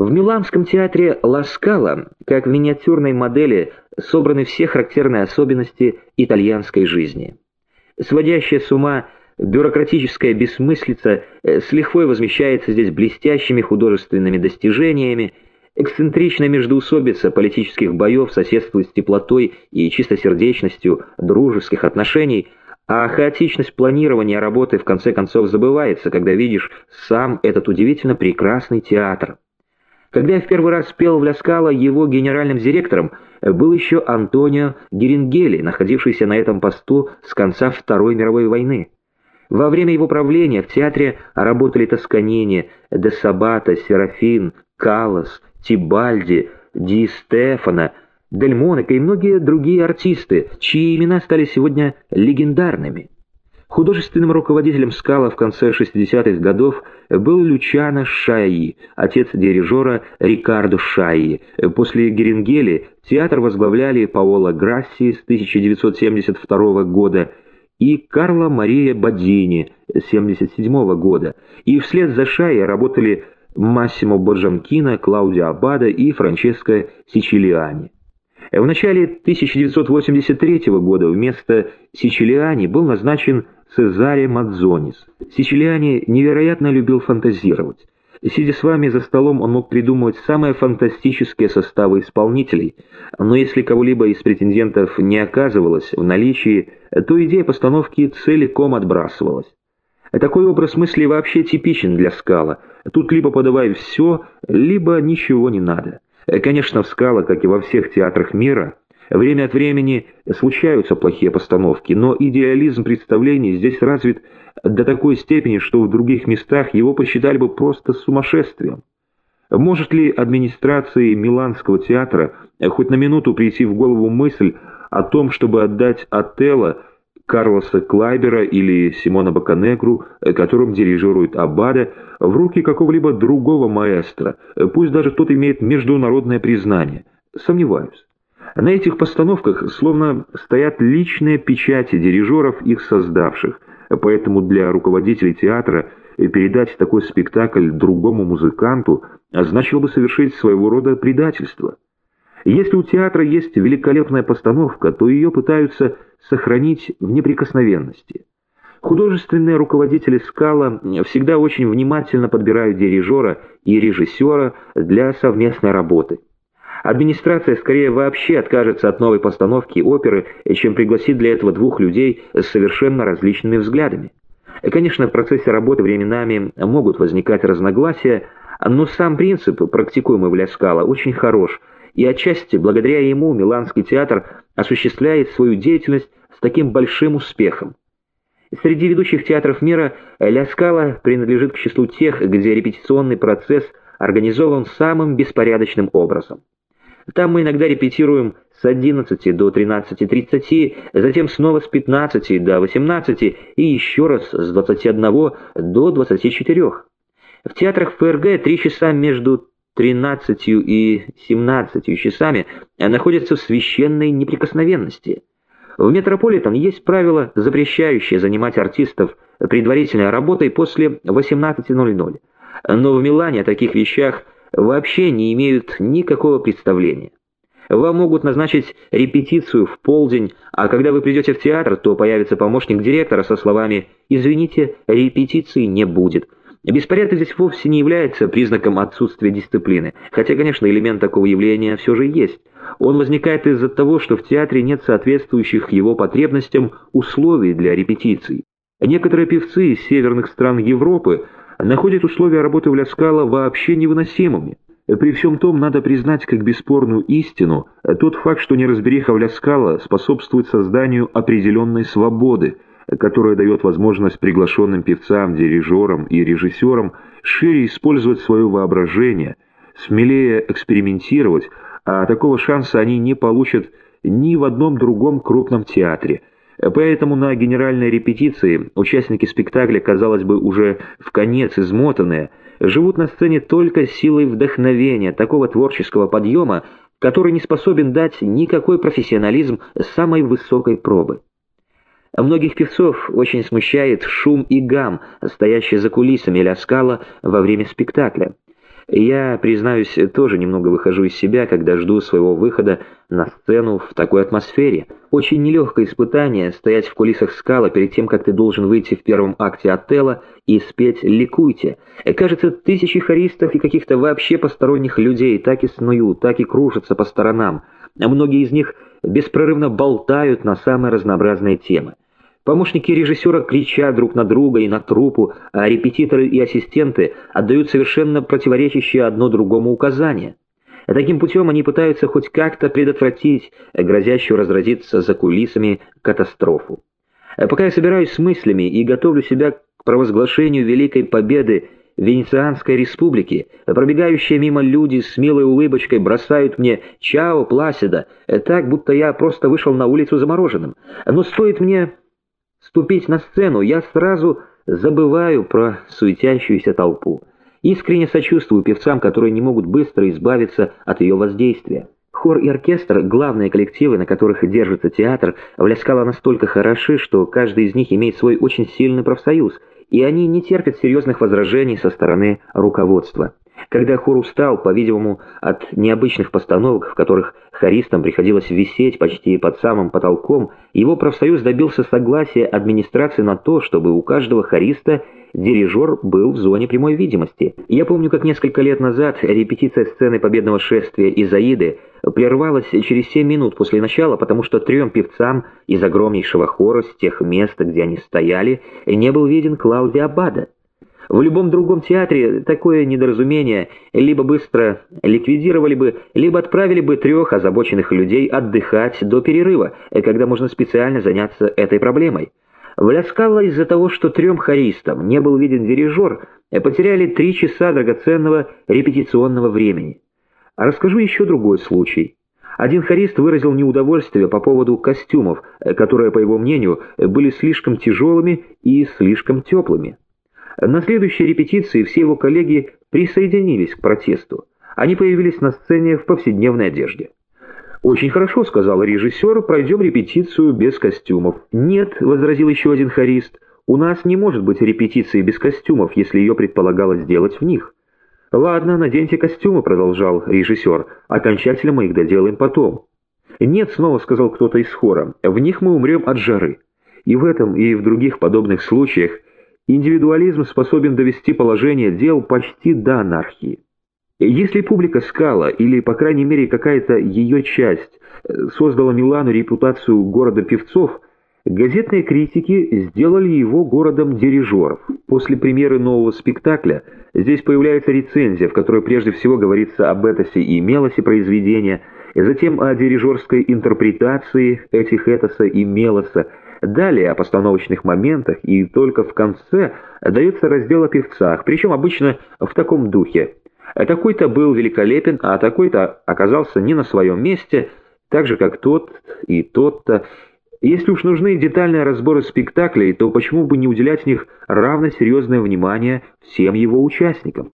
В Миланском театре Ласкала, как в миниатюрной модели, собраны все характерные особенности итальянской жизни. Сводящая с ума бюрократическая бессмыслица э, с лихвой возмещается здесь блестящими художественными достижениями, эксцентричная междоусобица политических боев соседствует с теплотой и чистосердечностью дружеских отношений, а хаотичность планирования работы в конце концов забывается, когда видишь сам этот удивительно прекрасный театр. Когда я в первый раз пел в Ляскало, его генеральным директором был еще Антонио Герингели, находившийся на этом посту с конца Второй мировой войны. Во время его правления в театре работали Тосканини, Де Сабата, Серафин, Каллас, Тибальди, Ди Стефана, Дель Монако и многие другие артисты, чьи имена стали сегодня легендарными. Художественным руководителем «Скала» в конце 60-х годов был Лючано Шайи, отец дирижера Рикардо Шайи. После Герингели театр возглавляли Паоло Грасси с 1972 года и Карла Мария Бадини с 1977 года, и вслед за Шайи работали Массимо Боджанкино, Клаудио Абада и Франческо Сичилиани. В начале 1983 года вместо Сичилиани был назначен Цезаре Мадзонис. Сичилиани невероятно любил фантазировать. Сидя с вами за столом, он мог придумывать самые фантастические составы исполнителей, но если кого-либо из претендентов не оказывалось в наличии, то идея постановки целиком отбрасывалась. Такой образ мысли вообще типичен для скала. Тут либо подавай все, либо ничего не надо. Конечно, в скала, как и во всех театрах мира, Время от времени случаются плохие постановки, но идеализм представлений здесь развит до такой степени, что в других местах его посчитали бы просто сумасшествием. Может ли администрации Миланского театра хоть на минуту прийти в голову мысль о том, чтобы отдать Отелло Карлоса Клайбера или Симона Баканегру, которым дирижирует Аббада, в руки какого-либо другого маэстро, пусть даже тот имеет международное признание? Сомневаюсь. На этих постановках словно стоят личные печати дирижеров, их создавших, поэтому для руководителей театра передать такой спектакль другому музыканту означало бы совершить своего рода предательство. Если у театра есть великолепная постановка, то ее пытаются сохранить в неприкосновенности. Художественные руководители «Скала» всегда очень внимательно подбирают дирижера и режиссера для совместной работы. Администрация скорее вообще откажется от новой постановки оперы, чем пригласит для этого двух людей с совершенно различными взглядами. Конечно, в процессе работы временами могут возникать разногласия, но сам принцип, практикуемый в Ляскало, очень хорош, и отчасти благодаря ему Миланский театр осуществляет свою деятельность с таким большим успехом. Среди ведущих театров мира Ля Скала принадлежит к числу тех, где репетиционный процесс организован самым беспорядочным образом. Там мы иногда репетируем с 11 до 13.30, затем снова с 15 до 18 и еще раз с 21 до 24. В театрах ФРГ три часа между 13 и 17 часами находятся в священной неприкосновенности. В Метрополитен есть правило, запрещающее занимать артистов предварительной работой после 18.00. Но в Милане о таких вещах вообще не имеют никакого представления. Вам могут назначить репетицию в полдень, а когда вы придете в театр, то появится помощник директора со словами «Извините, репетиции не будет». Беспорядок здесь вовсе не является признаком отсутствия дисциплины, хотя, конечно, элемент такого явления все же есть. Он возникает из-за того, что в театре нет соответствующих его потребностям условий для репетиций. Некоторые певцы из северных стран Европы находит условия работы в Ляскала вообще невыносимыми. При всем том, надо признать как бесспорную истину тот факт, что неразбериха в Ляскала способствует созданию определенной свободы, которая дает возможность приглашенным певцам, дирижерам и режиссерам шире использовать свое воображение, смелее экспериментировать, а такого шанса они не получат ни в одном другом крупном театре – Поэтому на генеральной репетиции участники спектакля, казалось бы, уже в конец измотанные, живут на сцене только силой вдохновения, такого творческого подъема, который не способен дать никакой профессионализм самой высокой пробы. Многих певцов очень смущает шум и гам, стоящий за кулисами Ляскала во время спектакля. Я, признаюсь, тоже немного выхожу из себя, когда жду своего выхода на сцену в такой атмосфере. Очень нелегкое испытание стоять в кулисах скала перед тем, как ты должен выйти в первом акте Отелла и спеть «Ликуйте». Кажется, тысячи хористов и каких-то вообще посторонних людей так и снуют, так и кружатся по сторонам, а многие из них беспрерывно болтают на самые разнообразные темы. Помощники режиссера кричат друг на друга и на труппу, а репетиторы и ассистенты отдают совершенно противоречащие одно другому указания. Таким путем они пытаются хоть как-то предотвратить грозящую разразиться за кулисами катастрофу. Пока я собираюсь с мыслями и готовлю себя к провозглашению Великой Победы Венецианской Республики, пробегающие мимо люди с милой улыбочкой бросают мне «Чао, Пласида», так, будто я просто вышел на улицу замороженным. Но стоит мне ступить на сцену, я сразу забываю про суетящуюся толпу. Искренне сочувствую певцам, которые не могут быстро избавиться от ее воздействия. Хор и оркестр, главные коллективы, на которых держится театр, в Ляскало настолько хороши, что каждый из них имеет свой очень сильный профсоюз, и они не терпят серьезных возражений со стороны руководства. Когда хор устал, по-видимому, от необычных постановок, в которых хористам приходилось висеть почти под самым потолком, его профсоюз добился согласия администрации на то, чтобы у каждого хориста дирижер был в зоне прямой видимости. Я помню, как несколько лет назад репетиция сцены победного шествия Изаиды прервалась через 7 минут после начала, потому что трем певцам из огромнейшего хора с тех мест, где они стояли, не был виден Клаудио Аббада. В любом другом театре такое недоразумение либо быстро ликвидировали бы, либо отправили бы трех озабоченных людей отдыхать до перерыва, когда можно специально заняться этой проблемой. В Ляскало из-за того, что трем хористам не был виден дирижер, потеряли три часа драгоценного репетиционного времени. Расскажу еще другой случай. Один хорист выразил неудовольствие по поводу костюмов, которые, по его мнению, были слишком тяжелыми и слишком теплыми. На следующей репетиции все его коллеги присоединились к протесту. Они появились на сцене в повседневной одежде. «Очень хорошо», — сказал режиссер, — «пройдем репетицию без костюмов». «Нет», — возразил еще один хорист, — «у нас не может быть репетиции без костюмов, если ее предполагалось сделать в них». «Ладно, наденьте костюмы», — продолжал режиссер, — «окончательно мы их доделаем потом». «Нет», — снова сказал кто-то из хора, — «в них мы умрем от жары». И в этом, и в других подобных случаях Индивидуализм способен довести положение дел почти до анархии. Если публика Скала, или, по крайней мере, какая-то ее часть, создала Милану репутацию города певцов, газетные критики сделали его городом дирижеров. После премьеры нового спектакля здесь появляется рецензия, в которой прежде всего говорится об этосе и мелосе произведения, затем о дирижерской интерпретации этих этоса и мелоса, Далее о постановочных моментах и только в конце дается раздел о певцах, причем обычно в таком духе. Такой-то был великолепен, а такой-то оказался не на своем месте, так же как тот и тот-то. Если уж нужны детальные разборы спектаклей, то почему бы не уделять в них равно серьезное внимание всем его участникам?